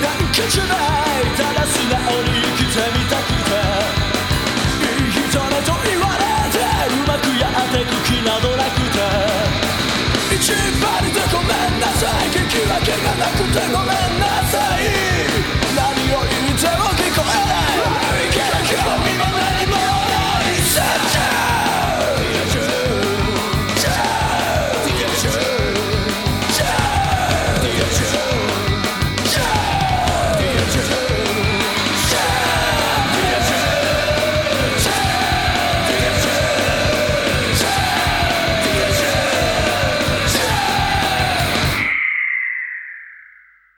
なんかじゃない。ただ素直に生きてみたくて。いい人だと言われてうまくやってく気などなくて。一番でごめんなさい。聞き分けがなくてごめん。